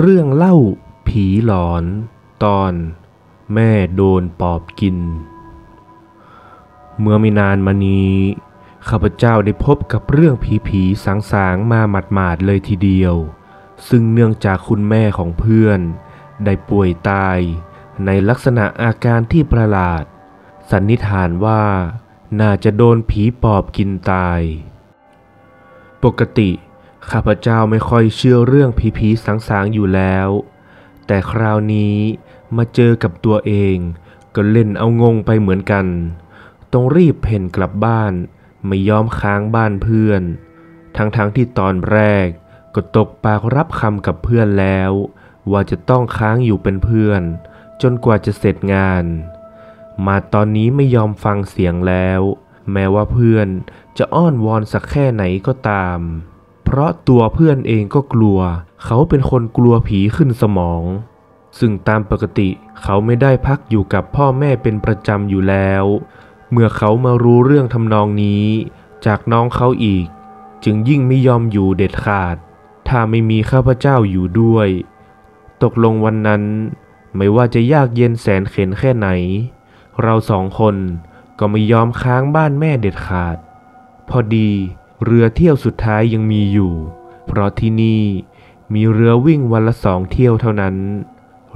เรื่องเล่าผีหลอนตอนแม่โดนปอบกิน เมื่อไม่นานมานี้ ข้าพเจ้าได้พบกับเรื่องผีผีสางสางๆมาหมาดๆเลยทีเดียว ซึ่งเนื่องจากคุณแม่ของเพื่อน ได้ป่วยตาย ในลักษณะอาการที่ประหลาด สันนิษฐานว่าน่าจะโดนผีปอบกินตาย ปกติ ข้าพเจ้าไม่ค่อยเชื่อเรื่องผีผีสางๆอยู่แล้ว แต่คราวนี้มาเจอกับตัวเอง ก็เล่นเอางงไปเหมือนกัน ต้องรีบเพ่นกลับบ้าน ไม่ยอมค้างบ้านเพื่อน ทั้งๆทที่ตอนแรก ก็ตกปากรับคำกับเพื่อนแล้ว ว่าจะต้องค้างอยู่เป็นเพื่อน จนกว่าจะเสร็จงาน มาตอนนี้ไม่ยอมฟังเสียงแล้ว แม้ว่าเพื่อนจะอ้อนวอนสักแค่ไหนก็ตาม ราะตัวเพื่อนเองก็กลัว เขาเป็นคนกลัวผีขึ้นสมอง ซึ่งตามปกติเขาไม่ได้พักอยู่กับพ่อแม่เป็นประจำอยู่แล้ว เมื่อเขามารู้เรื่องทำนองนี้ จากน้องเขาอีก จึงยิ่งไม่ยอมอยู่เด็ดขาด ถ้าไม่มีข้าพเจ้าอยู่ด้วย ตกลงวันนั้น ไม่ว่าจะยากเย็นแสนเข็นแค่ไหน เราสองคนก็ไม่ยอมค้างบ้านแม่เด็ดขาด พอดี เรือเที่ยวสุดท้ายยังมีอยู่ เพราะที่นี่มีเรือวิ่งวันละสองเที่ยวเท่านั้น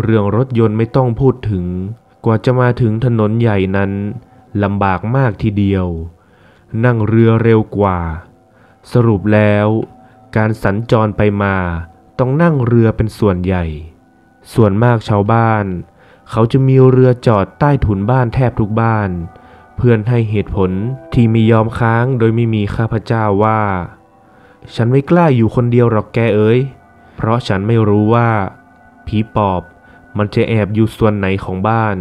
เรื่องรถยนต์ไม่ต้องพูดถึง กว่าจะมาถึงถนนใหญ่นั้นลำบากมากทีเดียว นั่งเรือเร็วกว่า สรุปแล้ว การสัญจรไปมาต้องนั่งเรือเป็นส่วนใหญ่ ส่วนมากชาวบ้าน เขาจะมีเรือจอดใต้ถุนบ้านแทบทุกบ้าน เพื่อนให้เหตุผลที่ไม่ยอมค้างโดยไม่มีข้าพเจ้าว่า ฉันไม่กล้าอยู่คนเดียวหรอกแกเอ๋ยเพราะฉันไม่รู้ว่าผีปอบมันจะแอบอยู่ส่วนไหนของบ้าน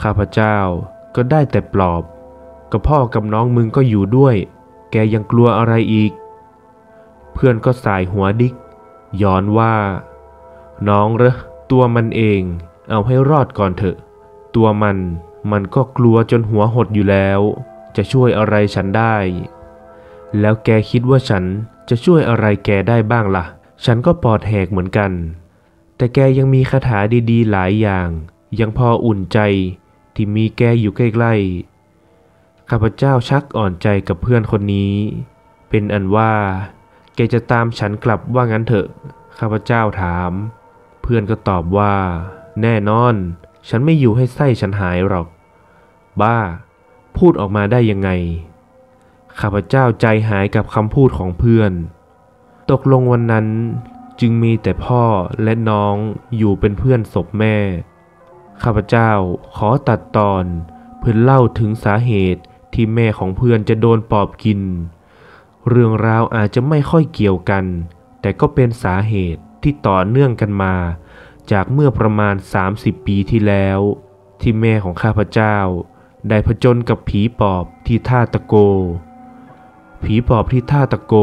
ข้าพเจ้าก็ได้แต่ปลอบก็พ่อกับน้องมึงก็อยู่ด้วย แกยังกลัวอะไรอีก เพื่อนก็สายหัวดิก ย้อนว่า น้องเหรอตัวมันเอง เอาให้รอดก่อนเถอะ ตัวมัน มันก็กลัวจนหัวหดอยู่แล้ว จะช่วยอะไรฉันได้ แล้วแกคิดว่าฉันจะช่วยอะไรแกได้บ้างล่ะ ฉันก็ปอดแหกเหมือนกัน แต่แกยังมีคาถาดีๆ หลายอย่าง ยังพออุ่นใจที่มีแกอยู่ใกล้ๆ ข้าพเจ้าชักอ่อนใจกับเพื่อนคนนี้ เป็นอันว่า แกจะตามฉันกลับว่างั้นเถอะ ข้าพเจ้าถาม เพื่อนก็ตอบว่า แน่นอน ฉันไม่อยู่ให้ไส้ฉันหายหรอก บ้า พูดออกมาได้ยังไง ข้าพเจ้าใจหายกับคำพูดของเพื่อน ตกลงวันนั้นจึงมีแต่พ่อและน้องอยู่เป็นเพื่อนศพแม่ ข้าพเจ้าขอตัดตอนเพื่อเล่าถึงสาเหตุที่แม่ของเพื่อนจะโดนปอบกิน เรื่องราวอาจจะไม่ค่อยเกี่ยวกัน แต่ก็เป็นสาเหตุที่ต่อเนื่องกันมา จากเมื่อประมาณ 30 ปีที่แล้ว ที่แม่ของข้าพเจ้า ได้ผจญกับผีปอบที่ท่าตะโก ผีปอบที่ท่าตะโก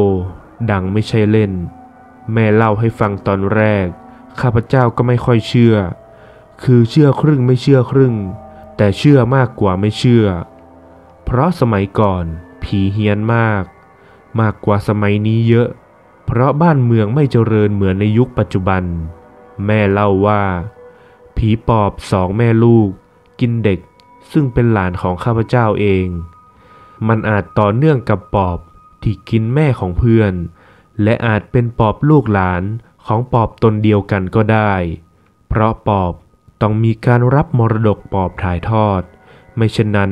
ดังไม่ใช่เล่น แม่เล่าให้ฟังตอนแรก ข้าพเจ้าก็ไม่ค่อยเชื่อ คือเชื่อครึ่งไม่เชื่อครึ่ง แต่เชื่อมากกว่าไม่เชื่อ เพราะสมัยก่อนผีเฮี้ยนมาก มากกว่าสมัยนี้เยอะ เพราะบ้านเมืองไม่เจริญเหมือนในยุคปัจจุบัน แม่เล่าว่า ผีปอบสองแม่ลูก กินเด็กซึ่งเป็นหลานของข้าพเจ้าเอง มันอาจต่อเนื่องกับปอบที่กินแม่ของเพื่อน และอาจเป็นปอบลูกหลานของปอบตนเดียวกันก็ได้ เพราะปอบต้องมีการรับมรดกปอบถ่ายทอด ไม่เช่นนั้น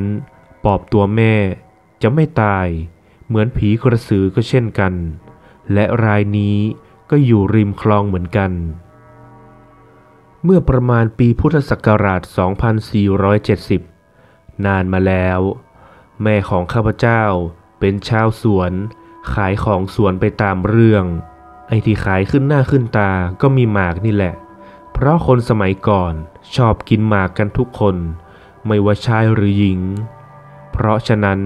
ปอบตัวแม่จะไม่ตาย เหมือนผีกระสือก็เช่นกัน และรายนี้ก็อยู่ริมคลองเหมือนกัน เมื่อประมาณปีพุทธศักราช 2470 นานมาแล้ว แม่ของข้าพเจ้าเป็นชาวสวน ขายของสวนไปตามเรื่อง ไอ้ที่ขายขึ้นหน้าขึ้นตาก็มีหมากนี่แหละ เพราะคนสมัยก่อนชอบกินหมากกันทุกคน ไม่ว่าชายหรือหญิง เพราะฉะนั้น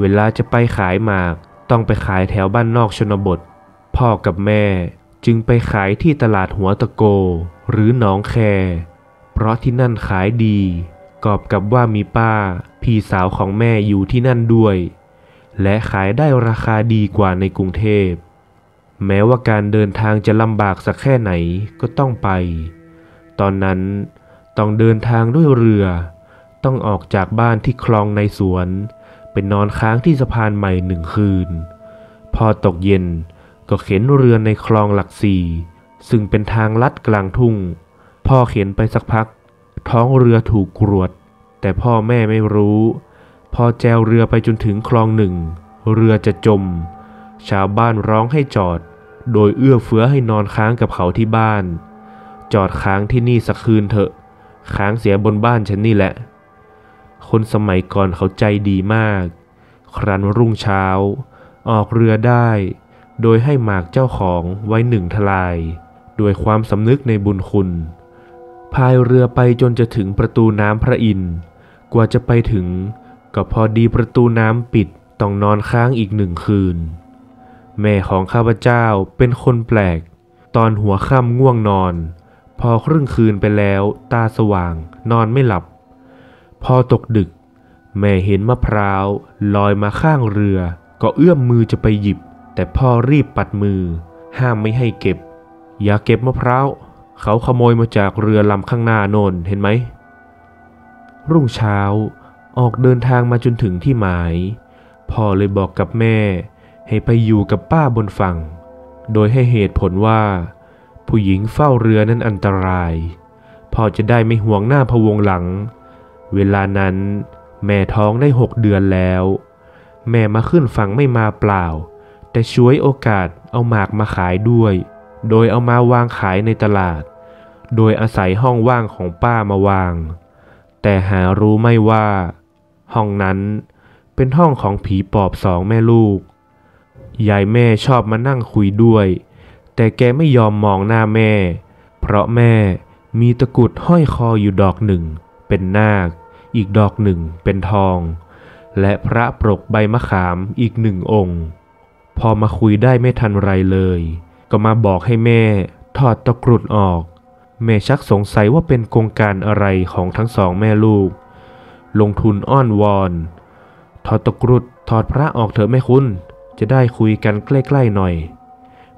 เวลาจะไปขายหมากต้องไปขายแถวบ้านนอกชนบท พ่อกับแม่จึงไปขายที่ตลาดหัวตะโก หรือหนองแค เพราะที่นั่นขายดี กอบกับว่ามีป้า พี่สาวของแม่อยู่ที่นั่นด้วย และขายได้ราคาดีกว่าในกรุงเทพ แม้ว่าการเดินทางจะลำบากสักแค่ไหนก็ต้องไป ตอนนั้นต้องเดินทางด้วยเรือ ต้องออกจากบ้านที่คลองในสวน เป็นนอนค้างที่สะพานใหม่หนึ่งคืน พอตกเย็นก็เข็นเรือในคลองหลักสี่ ซึ่งเป็นทางลัดกลางทุ่ง พ่อเข็นไปสักพัก ท้องเรือถูกกรวด แต่พ่อแม่ไม่รู้พอแจวเรือไปจนถึงคลองหนึ่ง เรือจะจม ชาวบ้านร้องให้จอด โดยเอื้อเฟื้อให้นอนค้างกับเขาที่บ้าน จอดค้างที่นี่สักคืนเถอะ ค้างเสียบนบ้านฉันนี่แหละ คนสมัยก่อนเขาใจดีมาก ครั้นรุ่งเช้า ออกเรือได้ โดยให้หมากเจ้าของไว้หนึ่งทลาย ด้วยความสำนึกในบุญคุณพายเรือไปจนจะถึงประตูน้ำพระอินทร์กว่าจะไปถึง ก็พอดีประตูน้ำปิดต้องนอนค้างอีกหนึ่งคืน แม่ของข้าพเจ้าเป็นคนแปลก ตอนหัวค่ำง่วงนอน พอครึ่งคืนไปแล้วตาสว่าง นอนไม่หลับ พอตกดึก แม่เห็นมะพร้าวลอยมาข้างเรือ ก็เอื้อมมือจะไปหยิบ แต่พ่อรีบปัดมือ ห้ามไม่ให้เก็บ อย่าเก็บมะพร้าว เขาขโมยมาจากเรือลำข้างหน้าโนนเห็นไหม รุ่งเช้าออกเดินทางมาจนถึงที่หมาย พ่อเลยบอกกับแม่ ให้ไปอยู่กับป้าบนฝั่ง โดยให้เหตุผลว่า ผู้หญิงเฝ้าเรือนั้นอันตราย พ่อจะได้ไม่ห่วงหน้าพะวงหลัง เวลานั้นแม่ท้องได้หกเดือนแล้ว แม่มาขึ้นฝั่งไม่มาเปล่า แต่ช่วยโอกาสเอาหมากมาขายด้วย โดยเอามาวางขายในตลาด โดยอาศัยห้องว่างของป้ามาวาง แต่หารู้ไม่ว่า ห้องนั้นเป็นห้องของผีปอบสองแม่ลูก ยายแม่ชอบมานั่งคุยด้วย แต่แกไม่ยอมมองหน้าแม่ เพราะแม่มีตะกุดห้อยคออยู่ดอกหนึ่ง เป็นนาค อีกดอกหนึ่งเป็นทอง และพระปรกใบมะขามอีกหนึ่งองค์ พอมาคุยได้ไม่ทันไรเลย ก็มาบอกให้แม่ถอดตะกรุดออก แม่ชักสงสัยว่าเป็นกงการอะไรของทั้งสองแม่ลูก ลงทุนอ้อนวอน ถอดตะกรุดถอดพระออกเถอะแม่คุณ จะได้คุยกันใกล้ๆหน่อย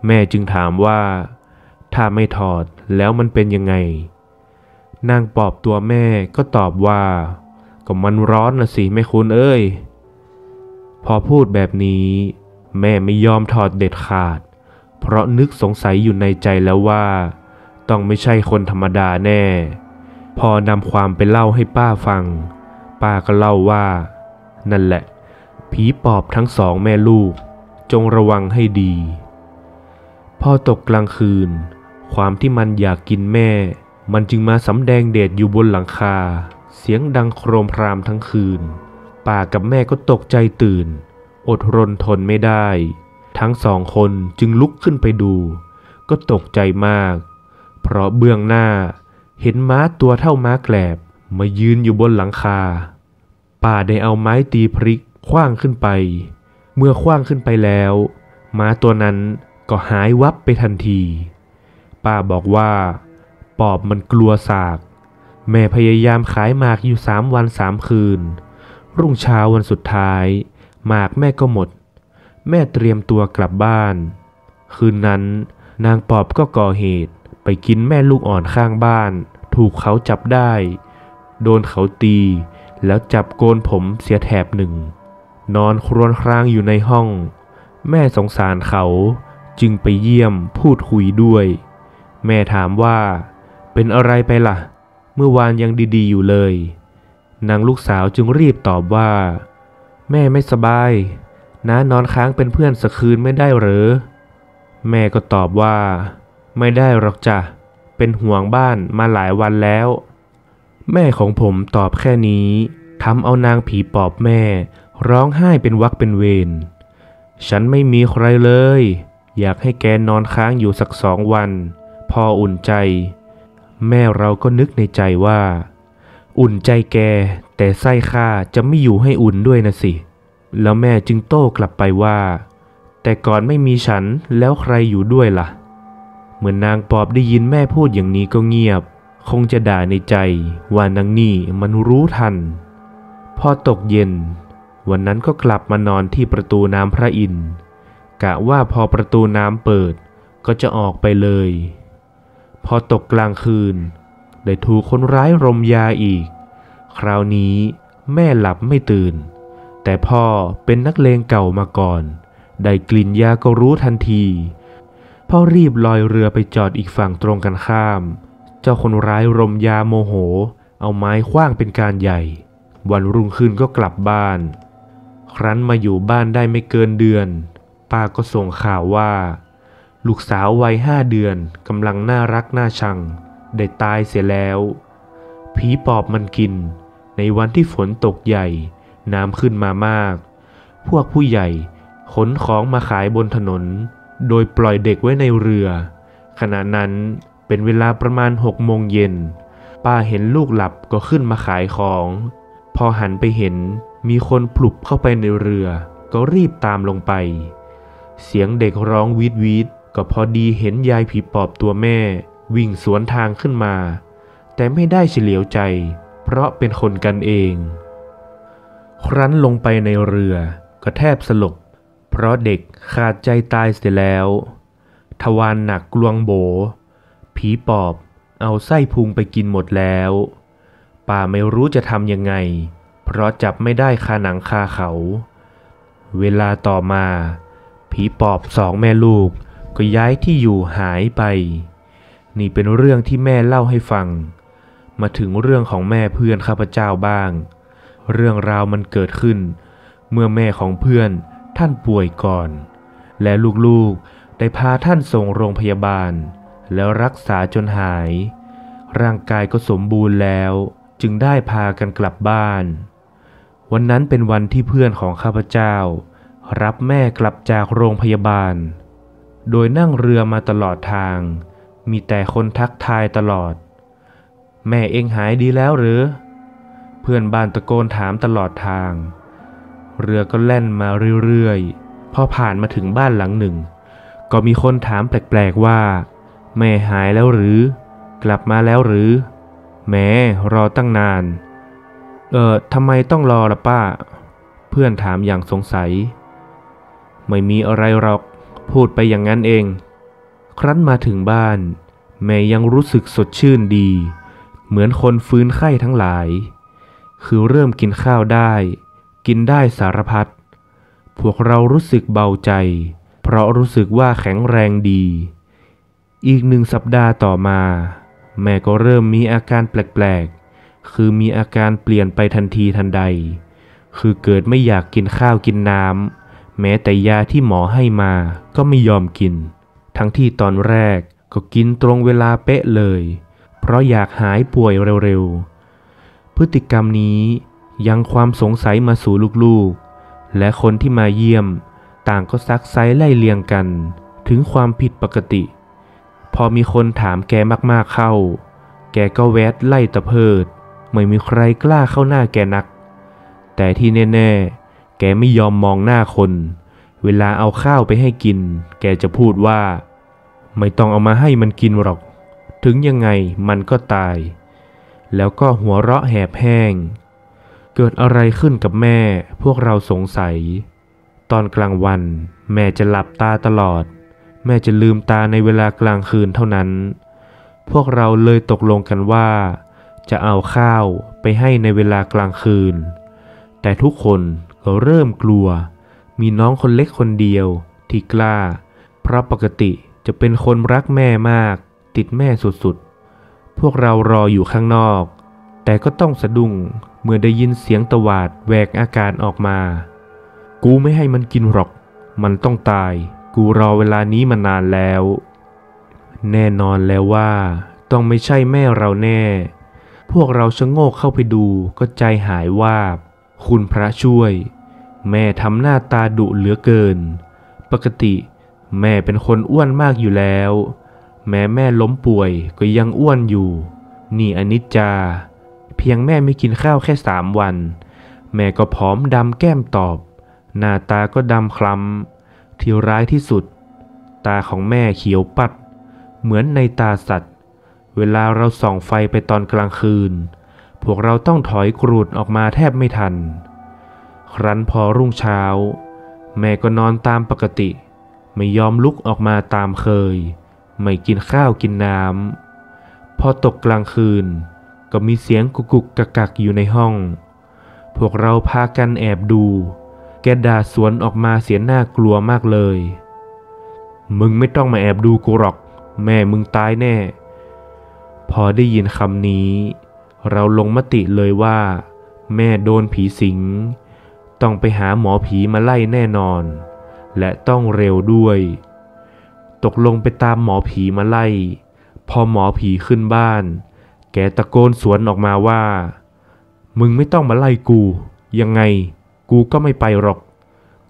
แม่จึงถามว่า ถ้าไม่ถอดแล้วมันเป็นยังไง นางปอบตัวแม่ก็ตอบว่า ก็มันร้อนนะสิแม่คุณเอ้ย พอพูดแบบนี้ แม่ไม่ยอมถอดเด็ดขาด เพราะนึกสงสัยอยู่ในใจแล้วว่า ต้องไม่ใช่คนธรรมดาแน่ พอนำความไปเล่าให้ป้าฟัง ป้าก็เล่าว่า นั่นแหละ ผีปอบทั้งสองแม่ลูก จงระวังให้ดี พอตกกลางคืน ความที่มันอยากกินแม่ มันจึงมาสำแดงเดชอยู่บนหลังคา เสียงดังโครมครามทั้งคืน ป้ากับแม่ก็ตกใจตื่น อดรนทนไม่ได้ ทั้งสองคนจึงลุกขึ้นไปดู ก็ตกใจมาก เพราะเบื้องหน้าเห็นม้าตัวเท่าม้าแกลบมายืนอยู่บนหลังคาป้าได้เอาไม้ตีพริกคว้างขึ้นไป เมื่อคว้างขึ้นไปแล้ว ม้าตัวนั้นก็หายวับไปทันที ป้าบอกว่าปอบมันกลัวสาก แม่พยายามขายหมากอยู่สามวันสามคืน รุ่งเช้าวันสุดท้าย หมากแม่ก็หมด แม่เตรียมตัวกลับบ้าน คืนนั้น นางปอบก็ก่อเหตุไปกินแม่ลูกอ่อนข้างบ้าน ถูกเขาจับได้ โดนเขาตี แล้วจับโกนผมเสียแถบหนึ่ง นอนครวญครางอยู่ในห้อง แม่สงสารเขาจึงไปเยี่ยมพูดคุยด้วย แม่ถามว่า เป็นอะไรไปล่ะ เมื่อวานยังดีๆอยู่เลย นางลูกสาวจึงรีบตอบว่า แม่ไม่สบาย น้านอนค้างเป็นเพื่อนสักคืนไม่ได้หรือ แม่ก็ตอบว่า ไม่ได้หรอกจ้ะ เป็นห่วงบ้านมาหลายวันแล้ว แม่ของผมตอบแค่นี้ทำเอานางผีปอบแม่ ร้องไห้เป็นวักเป็นเวร ฉันไม่มีใครเลย อยากให้แกนอนค้างอยู่สักสองวัน พออุ่นใจ แม่เราก็นึกในใจว่า อุ่นใจแก แต่ไส้ข้าจะไม่อยู่ให้อุ่นด้วยนะสิ แล้วแม่จึงโต้กลับไปว่า แต่ก่อนไม่มีฉันแล้วใครอยู่ด้วยล่ะ เหมือนนางปอบได้ยินแม่พูดอย่างนี้ก็เงียบ คงจะด่าในใจ ว่านางนี่มันรู้ทัน พอตกเย็น วันนั้นก็กลับมานอนที่ประตูน้ำพระอินทร์กะว่าพอประตูน้ำเปิดก็จะออกไปเลย พอตกกลางคืน ได้ถูกคนร้ายรมยาอีก คราวนี้แม่หลับไม่ตื่น แต่พ่อเป็นนักเลงเก่ามาก่อน ได้กลิ่นยาก็รู้ทันที พ่อรีบลอยเรือไปจอดอีกฝั่งตรงกันข้าม เจ้าคนร้ายรมยาโมโห เอาไม้คว้างเป็นการใหญ่ วันรุ่งขึ้นก็กลับบ้าน ครั้นมาอยู่บ้านได้ไม่เกินเดือน ป้าก็ส่งข่าวว่า ลูกสาววัยห้าเดือนกำลังน่ารักน่าชัง ได้ตายเสียแล้ว ผีปอบมันกิน ในวันที่ฝนตกใหญ่ น้ำขึ้นมามาก พวกผู้ใหญ่ขนของมาขายบนถนน โดยปล่อยเด็กไว้ในเรือ ขณะนั้นเป็นเวลาประมาณหกโมงเย็น ป้าเห็นลูกหลับก็ขึ้นมาขายของ พอหันไปเห็นมีคนปลุกเข้าไปในเรือ ก็รีบตามลงไป เสียงเด็กร้องวีดวีดก็พอดีเห็นยายผีปอบตัวแม่ วิ่งสวนทางขึ้นมา แต่ไม่ได้เฉลียวใจ เพราะเป็นคนกันเอง ครั้นลงไปในเรือก็แทบสลบ เพราะเด็กขาดใจตายเสียแล้ว ทวารหนักกลวงโบ ผีปอบเอาไส้พุงไปกินหมดแล้ว ป่าไม่รู้จะทำยังไง เพราะจับไม่ได้คาหนังคาเขา เวลาต่อมา ผีปอบสองแม่ลูกก็ย้ายที่อยู่หายไป นี่เป็นเรื่องที่แม่เล่าให้ฟัง มาถึงเรื่องของแม่เพื่อนข้าพเจ้าบ้าง เรื่องราวมันเกิดขึ้น เมื่อแม่ของเพื่อนท่านป่วยก่อน และลูกๆได้พาท่านส่งโรงพยาบาล แล้วรักษาจนหาย ร่างกายก็สมบูรณ์แล้ว จึงได้พากันกลับบ้าน วันนั้นเป็นวันที่เพื่อนของข้าพเจ้า รับแม่กลับจากโรงพยาบาล โดยนั่งเรือมาตลอดทาง มีแต่คนทักทายตลอด แม่เองหายดีแล้วหรือ เพื่อนบ้านตะโกนถามตลอดทาง เรือก็แล่นมาเรื่อยๆ พอผ่านมาถึงบ้านหลังหนึ่ง ก็มีคนถามแปลกๆว่า แม่หายแล้วหรือ กลับมาแล้วหรือ แม้รอตั้งนาน เออทำไมต้องรอล่ะป้า เพื่อนถามอย่างสงสัย ไม่มีอะไรหรอก พูดไปอย่างนั้นเอง ครั้นมาถึงบ้าน แม่ยังรู้สึกสดชื่นดี เหมือนคนฟื้นไข้ทั้งหลาย คือเริ่มกินข้าวได้ กินได้สารพัด พวกเรารู้สึกเบาใจ เพราะรู้สึกว่าแข็งแรงดี อีกหนึ่งสัปดาห์ต่อมา แม่ก็เริ่มมีอาการแปลกๆ คือมีอาการเปลี่ยนไปทันทีทันใด คือเกิดไม่อยากกินข้าวกินน้ำแม้แต่ยาที่หมอให้มาก็ไม่ยอมกิน ทั้งที่ตอนแรกก็กินตรงเวลาเป๊ะเลย เพราะอยากหายป่วยเร็วๆ พฤติกรรมนี้ยังความสงสัยมาสู่ลูกๆ และคนที่มาเยี่ยมต่างก็ซักไซไล่เลียงกัน ถึงความผิดปกติ พอมีคนถามแกมากๆเข้า แกก็แวดไล่ตะเพิด ไม่มีใครกล้าเข้าหน้าแกนัก แต่ที่แน่ๆ แกไม่ยอมมองหน้าคน เวลาเอาข้าวไปให้กิน แกจะพูดว่า ไม่ต้องเอามาให้มันกินหรอก ถึงยังไงมันก็ตาย แล้วก็หัวเราะแหบแห้ง เกิดอะไรขึ้นกับแม่พวกเราสงสัย ตอนกลางวัน แม่จะหลับตาตลอด แม่จะลืมตาในเวลากลางคืนเท่านั้น พวกเราเลยตกลงกันว่า จะเอาข้าวไปให้ในเวลากลางคืน แต่ทุกคนก็เริ่มกลัว มีน้องคนเล็กคนเดียวที่กล้า เพราะปกติจะเป็นคนรักแม่มาก ติดแม่สุดๆ พวกเรารออยู่ข้างนอก แต่ก็ต้องสะดุ้งเมื่อได้ยินเสียงตวาดแหวกอากาศออกมา กูไม่ให้มันกินหรอก มันต้องตาย กูรอเวลานี้มานานแล้ว แน่นอนแล้วว่า ต้องไม่ใช่แม่เราแน่ พวกเราชะโงกเข้าไปดูก็ใจหายวาบ คุณพระช่วย แม่ทำหน้าตาดุเหลือเกิน ปกติ แม่เป็นคนอ้วนมากอยู่แล้ว แม้แม่ล้มป่วยก็ยังอ้วนอยู่ นี่อนิจจา เพียงแม่ไม่กินข้าวแค่สามวัน แม่ก็ผอมดำแก้มตอบ หน้าตาก็ดำคล้ำที่ร้ายที่สุด ตาของแม่เขียวปัด เหมือนในตาสัตว์ เวลาเราส่องไฟไปตอนกลางคืน พวกเราต้องถอยกรูดออกมาแทบไม่ทัน ครั้นพอรุ่งเช้า แม่ก็นอนตามปกติ ไม่ยอมลุกออกมาตามเคย ไม่กินข้าวกินน้ำ พอตกกลางคืน ก็มีเสียงกุกกุกกักกักอยู่ในห้อง พวกเราพากันแอบดู แกด่าสวนออกมาเสียหน้ากลัวมากเลย มึงไม่ต้องมาแอบดูกูหรอก แม่มึงตายแน่ พอได้ยินคำนี้ เราลงมติเลยว่า แม่โดนผีสิง ต้องไปหาหมอผีมาไล่แน่นอน และต้องเร็วด้วย ตกลงไปตามหมอผีมาไล่ พอหมอผีขึ้นบ้าน แกตะโกนสวนออกมาว่า มึงไม่ต้องมาไล่กู ยังไง กูก็ไม่ไปหรอก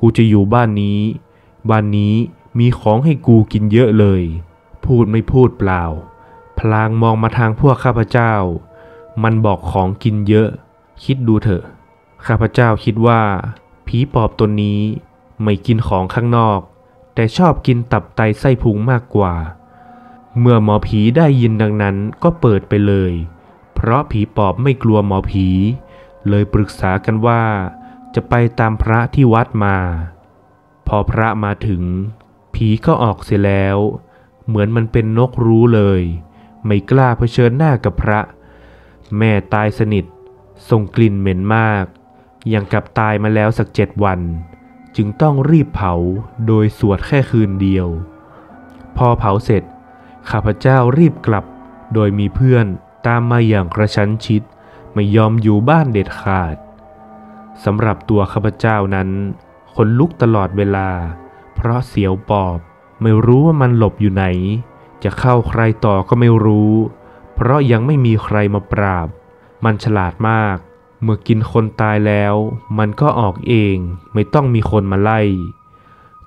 กูจะอยู่บ้านนี้ บ้านนี้มีของให้กูกินเยอะเลย พูดไม่พูดเปล่า พลางมองมาทางพวกข้าพเจ้า มันบอกของกินเยอะ คิดดูเถอะ ข้าพเจ้าคิดว่า ผีปอบตัวนี้ไม่กินของข้างนอก แต่ชอบกินตับไตไส้พุงมากกว่า เมื่อหมอผีได้ยินดังนั้นก็เปิดไปเลย เพราะผีปอบไม่กลัวหมอผี เลยปรึกษากันว่า จะไปตามพระที่วัดมา พอพระมาถึง ผีก็ออกเสียแล้ว เหมือนมันเป็นนกรู้เลย ไม่กล้าเผชิญหน้ากับพระ แม่ตายสนิทส่งกลิ่นเหม็นมาก ยังกับตายมาแล้วสักเจ็ดวัน จึงต้องรีบเผาโดยสวดแค่คืนเดียว พอเผาเสร็จ ข้าพเจ้ารีบกลับ โดยมีเพื่อนตามมาอย่างกระชั้นชิด ไม่ยอมอยู่บ้านเด็ดขาดสำหรับตัวข้าพเจ้านั้นขนลุกตลอดเวลา เพราะเสียวปอบไม่รู้ว่ามันหลบอยู่ไหน จะเข้าใครต่อก็ไม่รู้ เพราะยังไม่มีใครมาปราบ มันฉลาดมาก เมื่อกินคนตายแล้ว มันก็ออกเองไม่ต้องมีคนมาไล่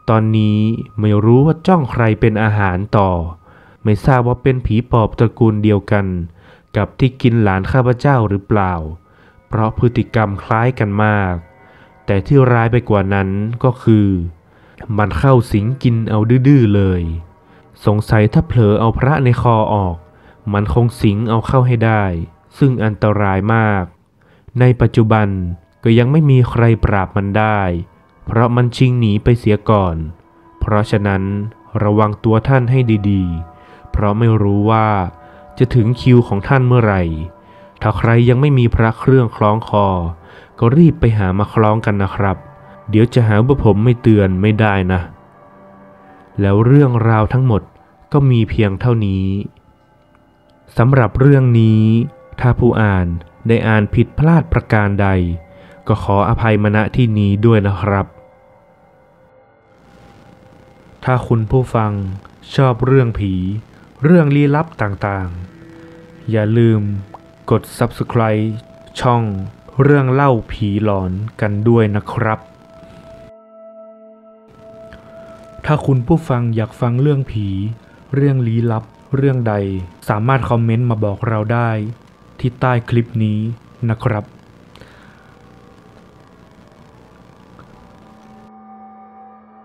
ตอนนี้ไม่รู้ว่าจ้องใครเป็นอาหารต่อ ไม่ทราบว่าเป็นผีปอบตระกูลเดียวกัน กับที่กินหลานข้าพเจ้าหรือเปล่า เพราะพฤติกรรมคล้ายกันมาก แต่ที่ร้ายไปกว่านั้นก็คือ มันเข้าสิงกินเอาดื้อเลย สงสัยถ้าเผลอเอาพระในคอออก มันคงสิงเอาเข้าให้ได้ ซึ่งอันตรายมาก ในปัจจุบันก็ยังไม่มีใครปราบมันได้ เพราะมันชิงหนีไปเสียก่อน เพราะฉะนั้นระวังตัวท่านให้ดีๆ เพราะไม่รู้ว่าจะถึงคิวของท่านเมื่อไหร่ ถ้าใครยังไม่มีพระเครื่องคล้องคอ ก็รีบไปหามาคล้องกันนะครับ เดี๋ยวจะหาว่าผมไม่เตือนไม่ได้นะ แล้วเรื่องราวทั้งหมดก็มีเพียงเท่านี้สำหรับเรื่องนี้ถ้าผู้อ่าน ได้อ่านผิดพลาดประการใด ก็ขออภัยมณที่นี้ด้วยนะครับ ถ้าคุณผู้ฟังชอบเรื่องผี เรื่องลี้ลับต่างๆ อย่าลืมกด subscribe ช่องเรื่องเล่าผีหลอนกันด้วยนะครับ ถ้าคุณผู้ฟังอยากฟังเรื่องผี เรื่องลี้ลับ เรื่องใด สามารถคอมเมนต์มาบอกเราได้ ที่ใต้คลิปนี้นะครับ